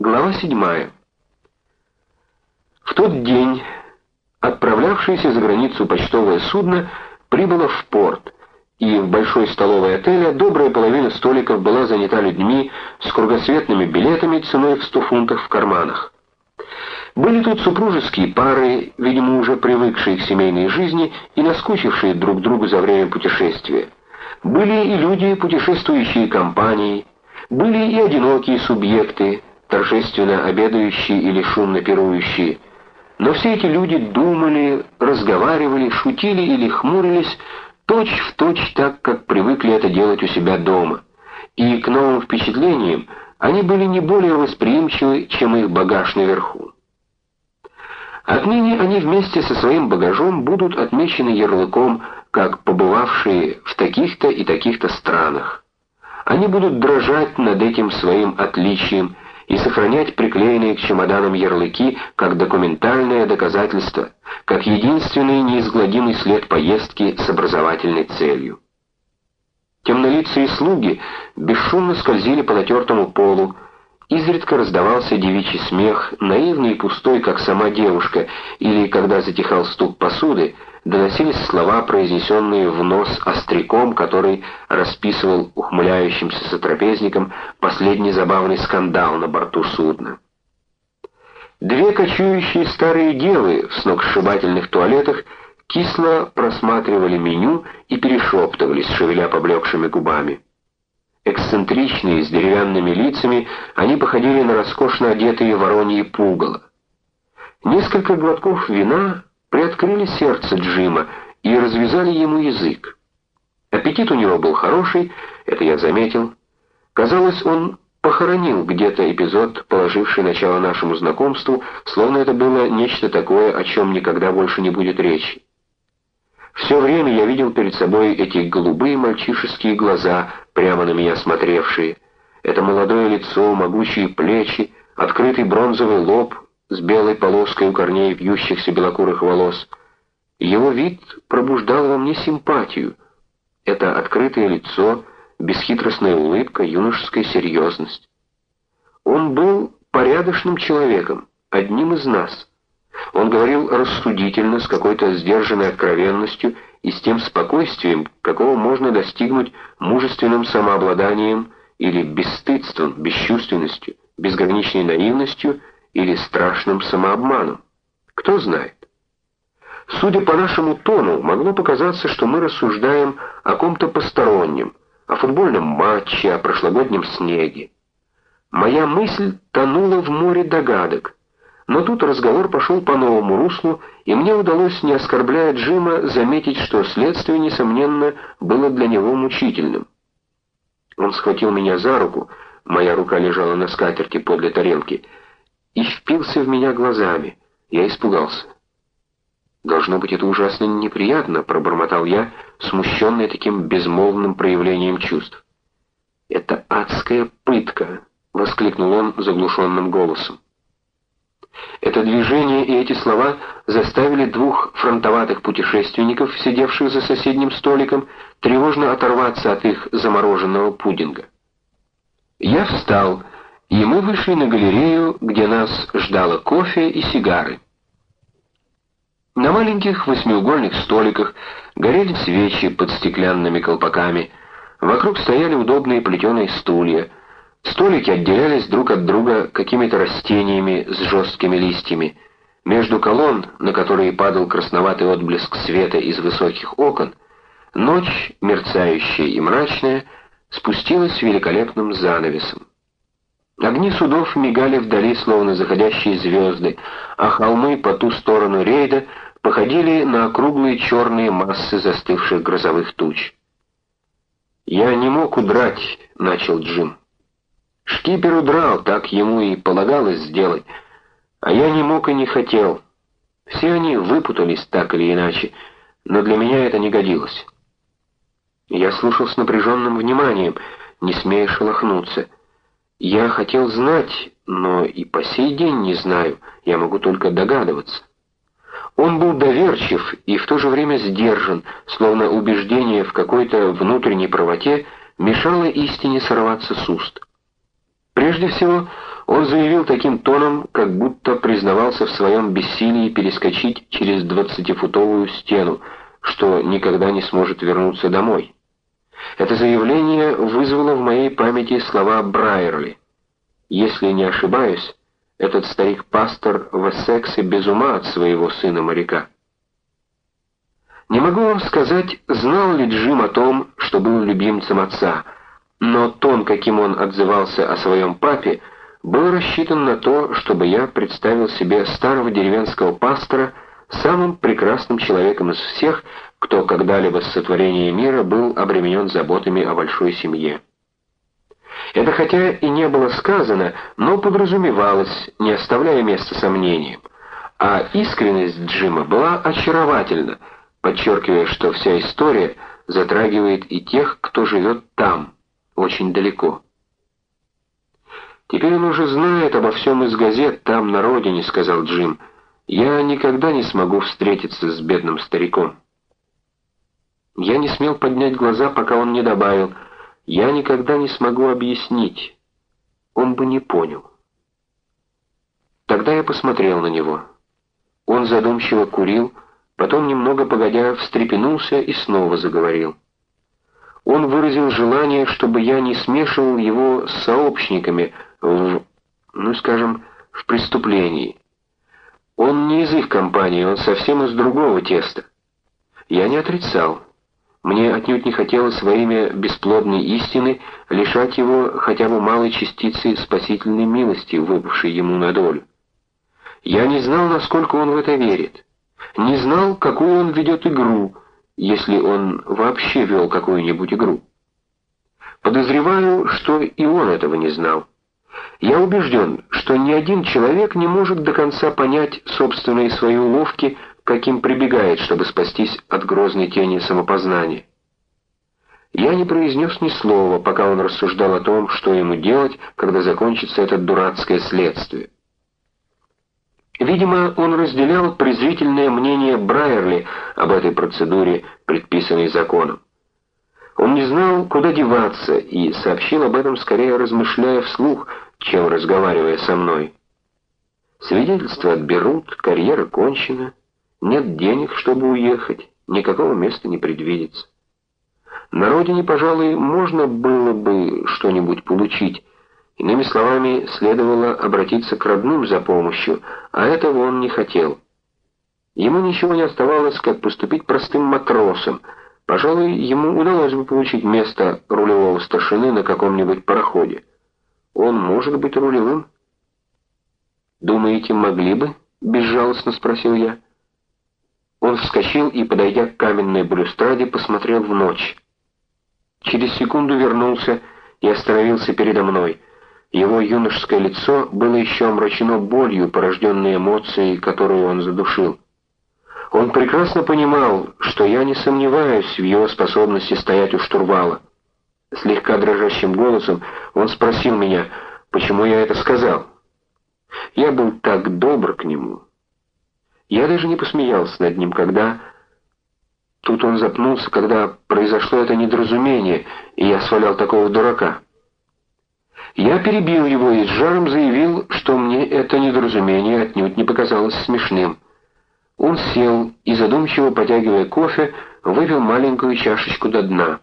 Глава 7. В тот день отправлявшееся за границу почтовое судно прибыло в порт, и в большой столовой отеля добрая половина столиков была занята людьми с кругосветными билетами ценой в 100 фунтов в карманах. Были тут супружеские пары, видимо, уже привыкшие к семейной жизни и наскучившие друг другу за время путешествия. Были и люди, путешествующие компанией, были и одинокие субъекты, торжественно обедающие или шумно пирующие. Но все эти люди думали, разговаривали, шутили или хмурились точь в точь так, как привыкли это делать у себя дома. И к новым впечатлениям они были не более восприимчивы, чем их багаж наверху. Отныне они вместе со своим багажом будут отмечены ярлыком, как побывавшие в таких-то и таких-то странах. Они будут дрожать над этим своим отличием и сохранять приклеенные к чемоданам ярлыки как документальное доказательство, как единственный неизгладимый след поездки с образовательной целью. Темнолицые слуги бесшумно скользили по натертому полу, Изредка раздавался девичий смех, наивный и пустой, как сама девушка, или, когда затихал стук посуды, доносились слова, произнесенные в нос остряком, который расписывал ухмыляющимся сотрапезникам последний забавный скандал на борту судна. Две кочующие старые девы в сногсшибательных туалетах кисло просматривали меню и перешептывались, шевеля поблекшими губами. Эксцентричные, с деревянными лицами, они походили на роскошно одетые вороньи пугало. Несколько глотков вина приоткрыли сердце Джима и развязали ему язык. Аппетит у него был хороший, это я заметил. Казалось, он похоронил где-то эпизод, положивший начало нашему знакомству, словно это было нечто такое, о чем никогда больше не будет речи. Все время я видел перед собой эти голубые мальчишеские глаза, прямо на меня смотревшие. Это молодое лицо, могучие плечи, открытый бронзовый лоб с белой полоской у корней вьющихся белокурых волос. Его вид пробуждал во мне симпатию. Это открытое лицо, бесхитростная улыбка, юношеская серьезность. Он был порядочным человеком, одним из нас — он говорил рассудительно, с какой-то сдержанной откровенностью и с тем спокойствием, какого можно достигнуть мужественным самообладанием или бесстыдством, бесчувственностью, безграничной наивностью или страшным самообманом. Кто знает? Судя по нашему тону, могло показаться, что мы рассуждаем о ком-то постороннем, о футбольном матче, о прошлогоднем снеге. Моя мысль тонула в море догадок, но тут разговор пошел по новому руслу, и мне удалось, не оскорбляя Джима, заметить, что следствие, несомненно, было для него мучительным. Он схватил меня за руку, моя рука лежала на скатерти подле тарелки, и впился в меня глазами. Я испугался. «Должно быть, это ужасно неприятно», — пробормотал я, смущенный таким безмолвным проявлением чувств. «Это адская пытка», — воскликнул он заглушенным голосом. Это движение и эти слова заставили двух фронтоватых путешественников, сидевших за соседним столиком, тревожно оторваться от их замороженного пудинга. Я встал, и мы вышли на галерею, где нас ждало кофе и сигары. На маленьких восьмиугольных столиках горели свечи под стеклянными колпаками, вокруг стояли удобные плетеные стулья — Столики отделялись друг от друга какими-то растениями с жесткими листьями. Между колонн, на которые падал красноватый отблеск света из высоких окон, ночь, мерцающая и мрачная, спустилась великолепным занавесом. Огни судов мигали вдали, словно заходящие звезды, а холмы по ту сторону рейда походили на округлые черные массы застывших грозовых туч. «Я не мог удрать», — начал Джим. Шкипер удрал, так ему и полагалось сделать, а я не мог и не хотел. Все они выпутались так или иначе, но для меня это не годилось. Я слушал с напряженным вниманием, не смея шелохнуться. Я хотел знать, но и по сей день не знаю, я могу только догадываться. Он был доверчив и в то же время сдержан, словно убеждение в какой-то внутренней правоте мешало истине сорваться с уст. Прежде всего, Он заявил таким тоном, как будто признавался в своем бессилии перескочить через двадцатифутовую стену, что никогда не сможет вернуться домой. Это заявление вызвало в моей памяти слова Брайерли. Если не ошибаюсь, этот старик-пастор в Эссексе без ума от своего сына-моряка. Не могу вам сказать, знал ли Джим о том, что был любимцем отца, но тон, каким он отзывался о своем папе, был рассчитан на то, чтобы я представил себе старого деревенского пастора самым прекрасным человеком из всех, кто когда-либо с сотворения мира был обременен заботами о большой семье. Это хотя и не было сказано, но подразумевалось, не оставляя места сомнениям. А искренность Джима была очаровательна, подчеркивая, что вся история затрагивает и тех, кто живет там, очень далеко. «Теперь он уже знает обо всем из газет там, на родине», — сказал Джим. «Я никогда не смогу встретиться с бедным стариком». Я не смел поднять глаза, пока он не добавил. «Я никогда не смогу объяснить. Он бы не понял». Тогда я посмотрел на него. Он задумчиво курил, потом, немного погодя, встрепенулся и снова заговорил. Он выразил желание, чтобы я не смешивал его с сообщниками в, ну скажем, в преступлении. Он не из их компании, он совсем из другого теста. Я не отрицал. Мне отнюдь не хотелось во имя бесплодной истины лишать его хотя бы малой частицы спасительной милости, выпавшей ему на долю. Я не знал, насколько он в это верит. Не знал, какую он ведет игру, если он вообще вел какую-нибудь игру. Подозреваю, что и он этого не знал. Я убежден, что ни один человек не может до конца понять собственные свои уловки, каким прибегает, чтобы спастись от грозной тени самопознания. Я не произнес ни слова, пока он рассуждал о том, что ему делать, когда закончится это дурацкое следствие. Видимо, он разделял презрительное мнение Брайерли об этой процедуре, предписанной законом. Он не знал, куда деваться, и сообщил об этом скорее размышляя вслух, чем разговаривая со мной. Свидетельства отберут, карьера кончена, нет денег, чтобы уехать, никакого места не предвидится. На родине, пожалуй, можно было бы что-нибудь получить, Иными словами, следовало обратиться к родным за помощью, а этого он не хотел. Ему ничего не оставалось, как поступить простым матросом. Пожалуй, ему удалось бы получить место рулевого старшины на каком-нибудь пароходе. Он может быть рулевым? «Думаете, могли бы?» — безжалостно спросил я. Он вскочил и, подойдя к каменной балюстраде, посмотрел в ночь. Через секунду вернулся и остановился передо мной — его юношеское лицо было еще омрачено болью, порожденной эмоцией, которую он задушил. Он прекрасно понимал, что я не сомневаюсь в его способности стоять у штурвала. Слегка дрожащим голосом он спросил меня, почему я это сказал. Я был так добр к нему. Я даже не посмеялся над ним, когда... Тут он запнулся, когда произошло это недоразумение, и я свалял такого дурака. Я перебил его и с жаром заявил, что мне это недоразумение отнюдь не показалось смешным. Он сел и, задумчиво потягивая кофе, выпил маленькую чашечку до дна.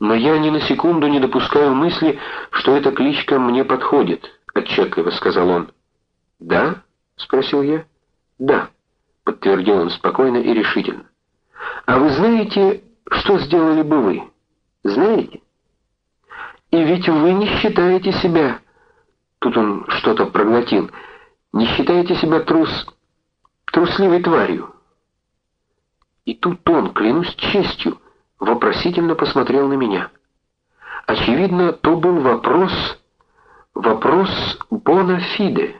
«Но я ни на секунду не допускаю мысли, что эта кличка мне подходит», — отчетливо сказал он. «Да?» — спросил я. «Да», — подтвердил он спокойно и решительно. «А вы знаете, что сделали бы вы? Знаете?» И ведь вы не считаете себя...» Тут он что-то проглотил. «Не считаете себя трус... трусливой тварью?» И тут он, клянусь честью, вопросительно посмотрел на меня. Очевидно, то был вопрос... вопрос «bona fide».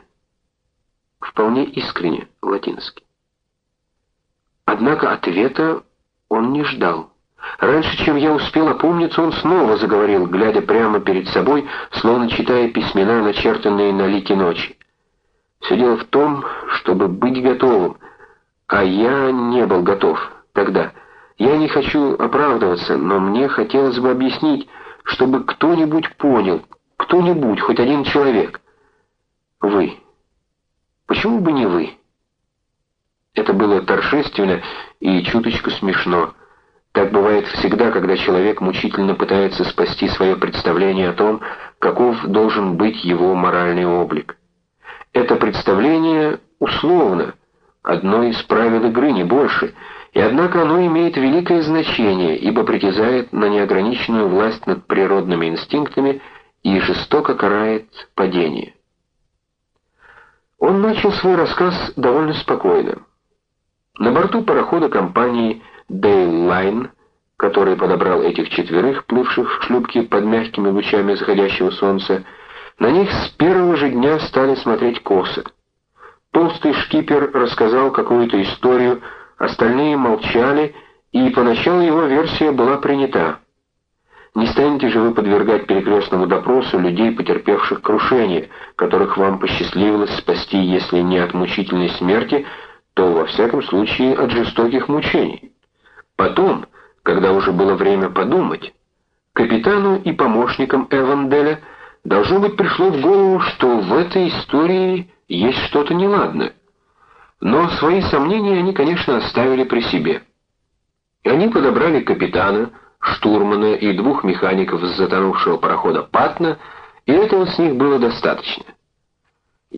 Вполне искренне, латинский. Однако ответа он не ждал. Раньше, чем я успел опомниться, он снова заговорил, глядя прямо перед собой, словно читая письмена, начертанные на лике ночи. Все дело в том, чтобы быть готовым, а я не был готов тогда. Я не хочу оправдываться, но мне хотелось бы объяснить, чтобы кто-нибудь понял, кто-нибудь, хоть один человек. Вы. Почему бы не вы? Это было торжественно и чуточку смешно. Так бывает всегда, когда человек мучительно пытается спасти свое представление о том, каков должен быть его моральный облик. Это представление условно, одно из правил игры, не больше, и однако оно имеет великое значение, ибо притязает на неограниченную власть над природными инстинктами и жестоко карает падение. Он начал свой рассказ довольно спокойно. На борту парохода компании Дейл Лайн, который подобрал этих четверых, плывших в шлюпке под мягкими лучами заходящего солнца, на них с первого же дня стали смотреть косо. Толстый шкипер рассказал какую-то историю, остальные молчали, и поначалу его версия была принята. Не станете же вы подвергать перекрестному допросу людей, потерпевших крушение, которых вам посчастливилось спасти, если не от мучительной смерти, то во всяком случае от жестоких мучений. Потом, когда уже было время подумать, капитану и помощникам Эванделя должно быть пришло в голову, что в этой истории есть что-то неладное. Но свои сомнения они, конечно, оставили при себе. Они подобрали капитана, штурмана и двух механиков с затонувшего парохода Патна, и этого с них было достаточно.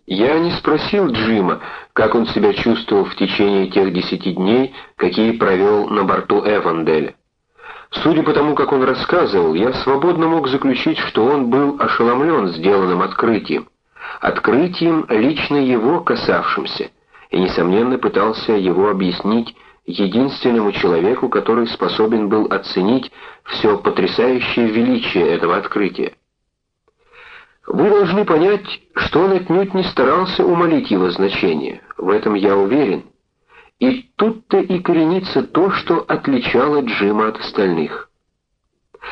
Я не спросил Джима, как он себя чувствовал в течение тех десяти дней, какие провел на борту Эванделя. Судя по тому, как он рассказывал, я свободно мог заключить, что он был ошеломлен сделанным открытием, открытием лично его касавшимся, и, несомненно, пытался его объяснить единственному человеку, который способен был оценить все потрясающее величие этого открытия. Вы должны понять, что он отнюдь не старался умолить его значение, в этом я уверен. И тут-то и коренится то, что отличало Джима от остальных.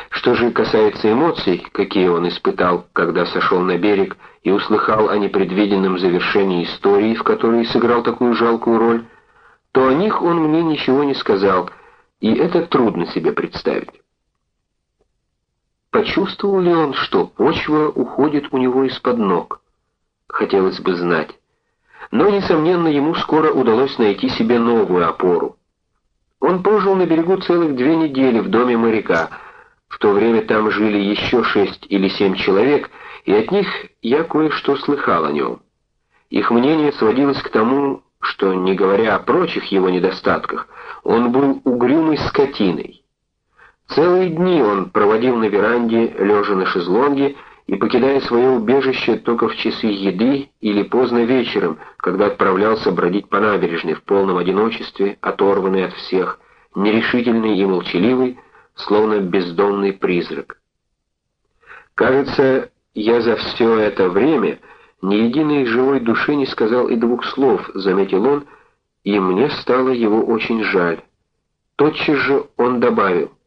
Что же касается эмоций, какие он испытал, когда сошел на берег и услыхал о непредвиденном завершении истории, в которой сыграл такую жалкую роль, то о них он мне ничего не сказал, и это трудно себе представить. Почувствовал ли он, что почва уходит у него из-под ног? Хотелось бы знать. Но, несомненно, ему скоро удалось найти себе новую опору. Он прожил на берегу целых две недели в доме моряка. В то время там жили еще шесть или семь человек, и от них я кое-что слыхал о нем. Их мнение сводилось к тому, что, не говоря о прочих его недостатках, он был угрюмой скотиной. Целые дни он проводил на веранде, лежа на шезлонге, и покидая свое убежище только в часы еды или поздно вечером, когда отправлялся бродить по набережной в полном одиночестве, оторванный от всех, нерешительный и молчаливый, словно бездомный призрак. Кажется, я за все это время ни единой живой души не сказал и двух слов, заметил он, и мне стало его очень жаль. Тотчас же он добавил —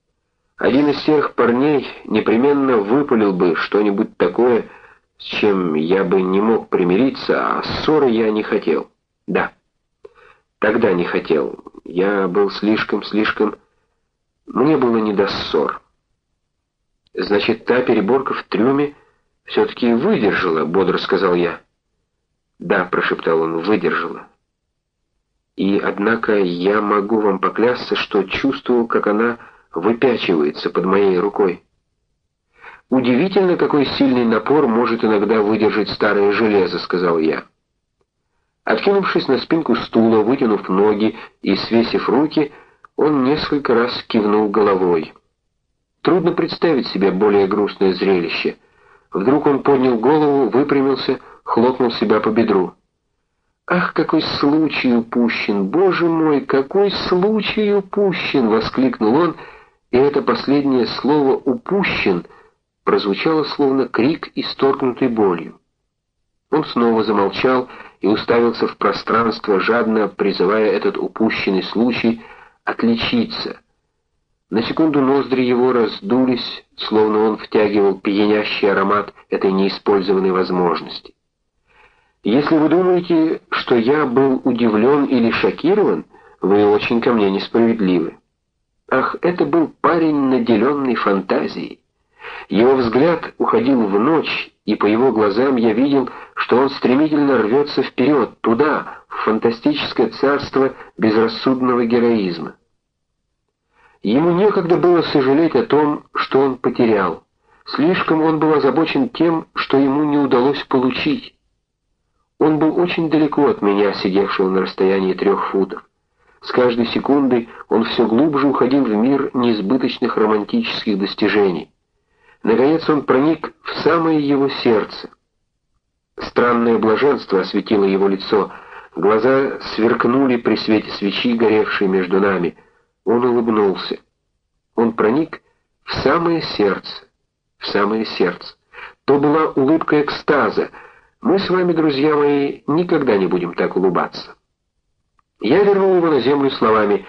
один из тех парней непременно выпалил бы что-нибудь такое, с чем я бы не мог примириться, а ссоры я не хотел. Да, тогда не хотел. Я был слишком-слишком... Мне было не до ссор. Значит, та переборка в трюме все-таки выдержала, бодро сказал я. Да, прошептал он, выдержала. И, однако, я могу вам поклясться, что чувствовал, как она выпячивается под моей рукой. «Удивительно, какой сильный напор может иногда выдержать старое железо», — сказал я. Откинувшись на спинку стула, вытянув ноги и свесив руки, он несколько раз кивнул головой. Трудно представить себе более грустное зрелище. Вдруг он поднял голову, выпрямился, хлопнул себя по бедру. «Ах, какой случай упущен! Боже мой, какой случай упущен!» — воскликнул он и это последнее слово «упущен» прозвучало словно крик, исторгнутый болью. Он снова замолчал и уставился в пространство, жадно призывая этот упущенный случай отличиться. На секунду ноздри его раздулись, словно он втягивал пьянящий аромат этой неиспользованной возможности. Если вы думаете, что я был удивлен или шокирован, вы очень ко мне несправедливы. Ах, это был парень, наделенный фантазией. Его взгляд уходил в ночь, и по его глазам я видел, что он стремительно рвется вперед, туда, в фантастическое царство безрассудного героизма. Ему некогда было сожалеть о том, что он потерял. Слишком он был озабочен тем, что ему не удалось получить. Он был очень далеко от меня, сидевшего на расстоянии трех футов. С каждой секундой он все глубже уходил в мир неизбыточных романтических достижений. Наконец он проник в самое его сердце. Странное блаженство осветило его лицо, глаза сверкнули при свете свечи, горевшей между нами. Он улыбнулся. Он проник в самое сердце, в самое сердце. То была улыбка экстаза. Мы с вами, друзья мои, никогда не будем так улыбаться. Я вернул его на землю словами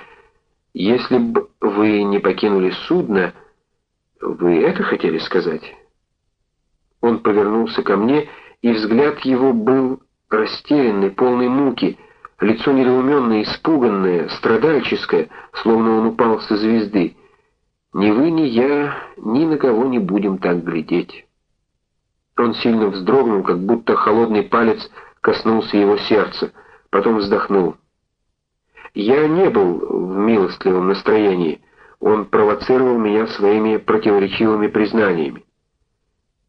«Если бы вы не покинули судно...» «Вы это хотели сказать?» Он повернулся ко мне, и взгляд его был растерянный, полный муки, лицо недоуменное, испуганное, страдальческое, словно он упал со звезды. «Ни вы, ни я ни на кого не будем так глядеть». Он сильно вздрогнул, как будто холодный палец коснулся его сердца, потом вздохнул. Я не был в милостливом настроении. Он провоцировал меня своими противоречивыми признаниями.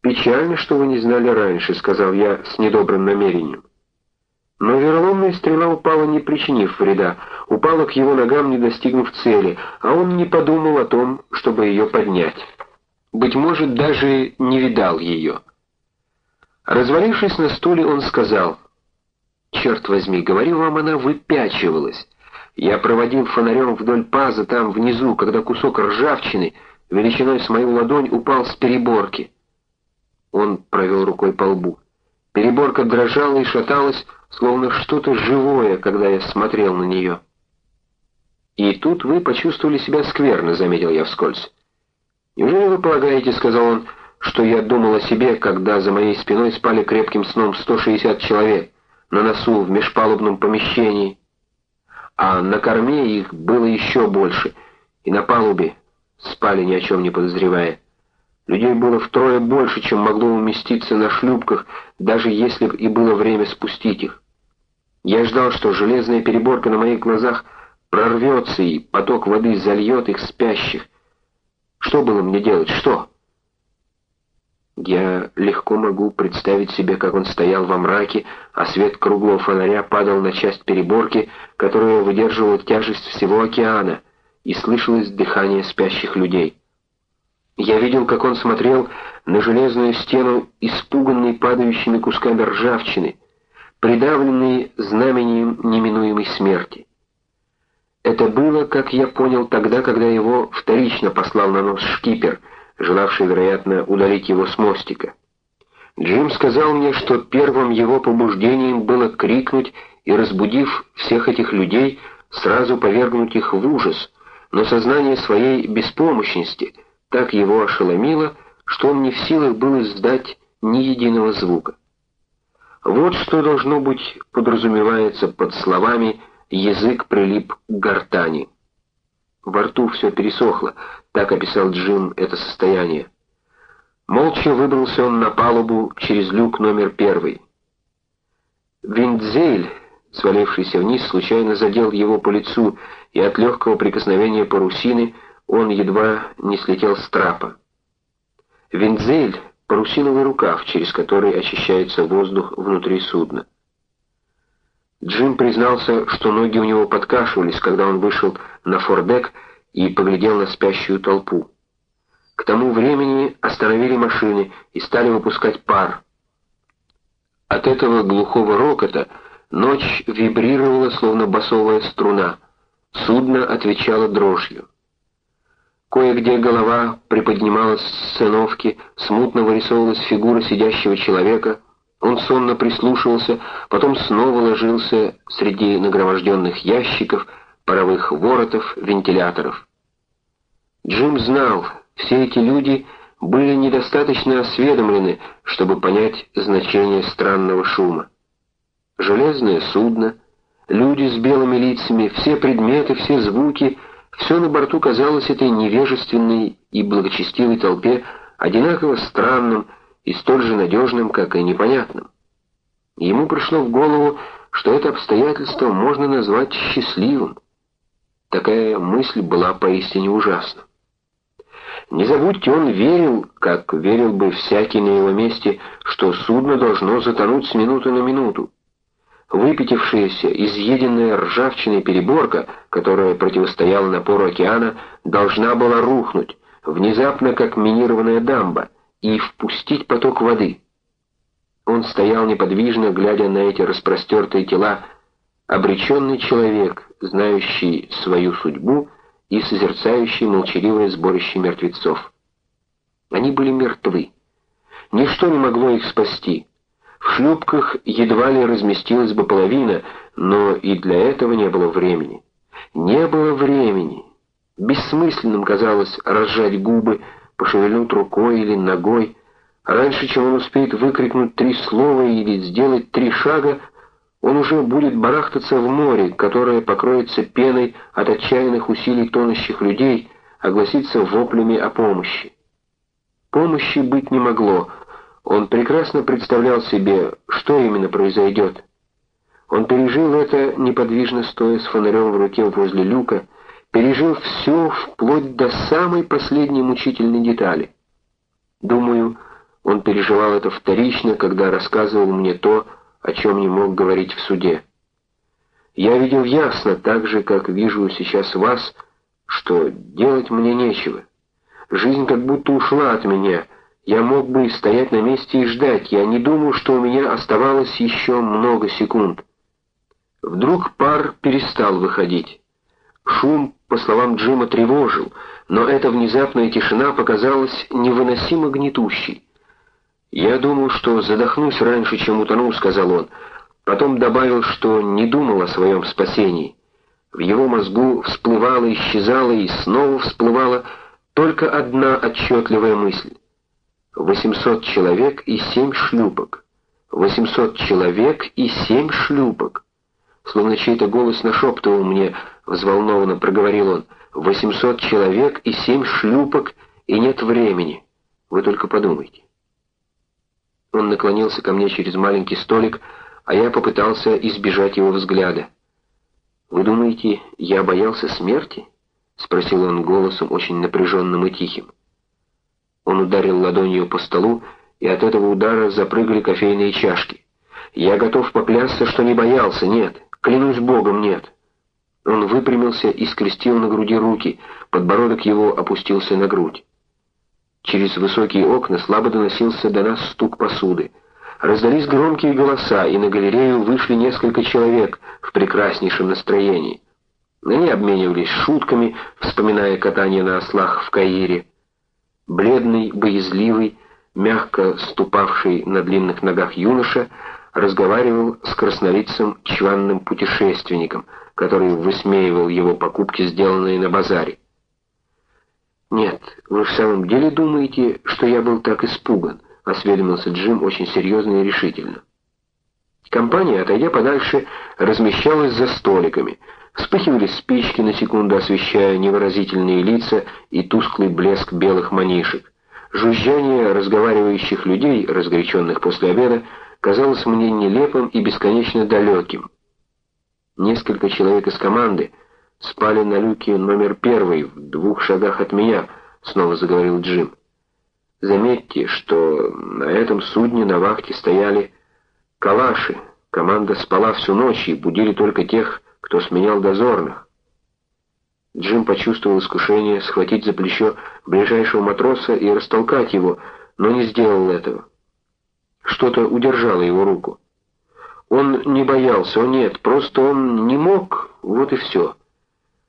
«Печально, что вы не знали раньше», — сказал я с недобрым намерением. Но вероломная стрела упала, не причинив вреда, упала к его ногам, не достигнув цели, а он не подумал о том, чтобы ее поднять. Быть может, даже не видал ее. Развалившись на стуле, он сказал, «Черт возьми, говорю вам, она выпячивалась. Я проводил фонарем вдоль паза там внизу, когда кусок ржавчины, величиной с мою ладонь, упал с переборки. Он провел рукой по лбу. Переборка дрожала и шаталась, словно что-то живое, когда я смотрел на нее. «И тут вы почувствовали себя скверно», — заметил я вскользь. «Неужели вы полагаете, — сказал он, — что я думал о себе, когда за моей спиной спали крепким сном 160 человек, на носу в межпалубном помещении?» а на корме их было еще больше, и на палубе спали ни о чем не подозревая. Людей было втрое больше, чем могло уместиться на шлюпках, даже если бы и было время спустить их. Я ждал, что железная переборка на моих глазах прорвется, и поток воды зальет их спящих. Что было мне делать? Что? Я легко могу представить себе, как он стоял во мраке, а свет круглого фонаря падал на часть переборки, которая выдерживала тяжесть всего океана, и слышалось дыхание спящих людей. Я видел, как он смотрел на железную стену, испуганный падающими кусками ржавчины, придавленный знамением неминуемой смерти. Это было, как я понял тогда, когда его вторично послал на нос шкипер — желавший, вероятно, удалить его с мостика. Джим сказал мне, что первым его побуждением было крикнуть и, разбудив всех этих людей, сразу повергнуть их в ужас, но сознание своей беспомощности так его ошеломило, что он не в силах был издать ни единого звука. Вот что должно быть подразумевается под словами «язык прилип к гортани». Во рту все пересохло, так описал Джим это состояние. Молча выбрался он на палубу через люк номер первый. Виндзейль, свалившийся вниз, случайно задел его по лицу, и от легкого прикосновения парусины он едва не слетел с трапа. Виндзейль — парусиновый рукав, через который очищается воздух внутри судна. Джим признался, что ноги у него подкашивались, когда он вышел на фордек и поглядел на спящую толпу. К тому времени остановили машины и стали выпускать пар. От этого глухого рокота ночь вибрировала, словно басовая струна. Судно отвечало дрожью. Кое-где голова приподнималась с циновки, смутно вырисовывалась фигура сидящего человека — он сонно прислушивался, потом снова ложился среди нагроможденных ящиков, паровых воротов, вентиляторов. Джим знал, все эти люди были недостаточно осведомлены, чтобы понять значение странного шума. Железное судно, люди с белыми лицами, все предметы, все звуки, все на борту казалось этой невежественной и благочестивой толпе одинаково странным, и столь же надежным, как и непонятным. Ему пришло в голову, что это обстоятельство можно назвать счастливым. Такая мысль была поистине ужасна. Не забудьте, он верил, как верил бы всякий на его месте, что судно должно затонуть с минуты на минуту. Выпятившаяся, изъеденная ржавчиной переборка, которая противостояла напору океана, должна была рухнуть, внезапно как минированная дамба, и впустить поток воды. Он стоял неподвижно, глядя на эти распростертые тела, обреченный человек, знающий свою судьбу и созерцающий молчаливое сборище мертвецов. Они были мертвы. Ничто не могло их спасти. В шлюпках едва ли разместилась бы половина, но и для этого не было времени. Не было времени. Бессмысленным казалось разжать губы, пошевельнуть рукой или ногой. Раньше, чем он успеет выкрикнуть три слова или сделать три шага, он уже будет барахтаться в море, которое покроется пеной от отчаянных усилий тонущих людей, огласится воплями о помощи. Помощи быть не могло. Он прекрасно представлял себе, что именно произойдет. Он пережил это, неподвижно стоя с фонарем в руке возле люка, пережил все вплоть до самой последней мучительной детали. Думаю, он переживал это вторично, когда рассказывал мне то, о чем не мог говорить в суде. Я видел ясно, так же, как вижу сейчас вас, что делать мне нечего. Жизнь как будто ушла от меня. Я мог бы стоять на месте и ждать. Я не думал, что у меня оставалось еще много секунд. Вдруг пар перестал выходить. Шум, по словам Джима, тревожил, но эта внезапная тишина показалась невыносимо гнетущей. «Я думал, что задохнусь раньше, чем утону», — сказал он. Потом добавил, что не думал о своем спасении. В его мозгу всплывала, исчезала и снова всплывала только одна отчетливая мысль. «Восемьсот человек и семь шлюпок. Восемьсот человек и семь шлюпок». Словно чей-то голос нашептывал мне, взволнованно проговорил он, «Восемьсот человек и семь шлюпок, и нет времени. Вы только подумайте». Он наклонился ко мне через маленький столик, а я попытался избежать его взгляда. «Вы думаете, я боялся смерти?» — спросил он голосом очень напряженным и тихим. Он ударил ладонью по столу, и от этого удара запрыгали кофейные чашки. «Я готов поклясться, что не боялся, нет, клянусь Богом, нет». Он выпрямился и скрестил на груди руки, подбородок его опустился на грудь. Через высокие окна слабо доносился до нас стук посуды. Раздались громкие голоса, и на галерею вышли несколько человек в прекраснейшем настроении. Они обменивались шутками, вспоминая катание на ослах в Каире. Бледный, боязливый, мягко ступавший на длинных ногах юноша разговаривал с краснолицым чванным путешественником, который высмеивал его покупки, сделанные на базаре. «Нет, вы в самом деле думаете, что я был так испуган?» — осведомился Джим очень серьезно и решительно. Компания, отойдя подальше, размещалась за столиками. Вспыхивали спички, на секунду освещая невыразительные лица и тусклый блеск белых манишек. Жужжание разговаривающих людей, разгоряченных после обеда, казалось мне нелепым и бесконечно далеким. Несколько человек из команды — спали на люке номер первый, в двух шагах от меня», — снова заговорил Джим. «Заметьте, что на этом судне на вахте стояли калаши. Команда спала всю ночь и будили только тех, кто сменял дозорных». Джим почувствовал искушение схватить за плечо ближайшего матроса и растолкать его, но не сделал этого. Что-то удержало его руку. Он не боялся, о нет, просто он не мог, вот и все.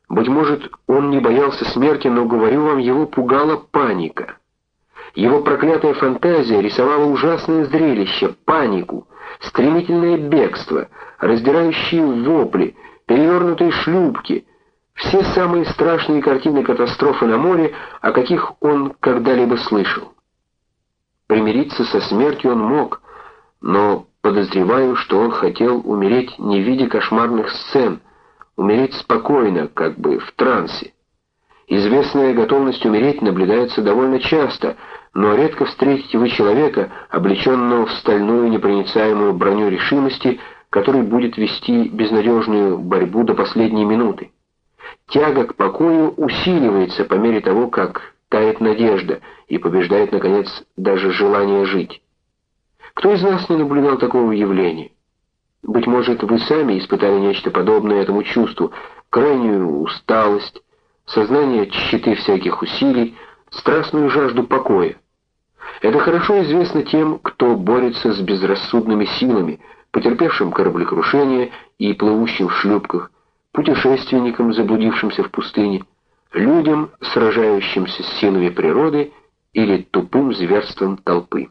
Быть может, он не боялся смерти, но, говорю вам, его пугала паника. Его проклятая фантазия рисовала ужасное зрелище, панику, стремительное бегство, раздирающие вопли, перевернутые шлюпки, все самые страшные картины катастрофы на море, о каких он когда-либо слышал. Примириться со смертью он мог, но подозреваю, что он хотел умереть не в виде кошмарных сцен, умереть спокойно, как бы в трансе. Известная готовность умереть наблюдается довольно часто, но редко встретите вы человека, облеченного в стальную непроницаемую броню решимости, который будет вести безнадежную борьбу до последней минуты. Тяга к покою усиливается по мере того, как тает надежда и побеждает, наконец, даже желание жить. Кто из нас не наблюдал такого явления? Быть может, вы сами испытали нечто подобное этому чувству, крайнюю усталость, сознание тщеты всяких усилий, страстную жажду покоя. Это хорошо известно тем, кто борется с безрассудными силами, потерпевшим кораблекрушение и плывущим в шлюпках, путешественникам, заблудившимся в пустыне, людям, сражающимся с силами природы или тупым зверством толпы.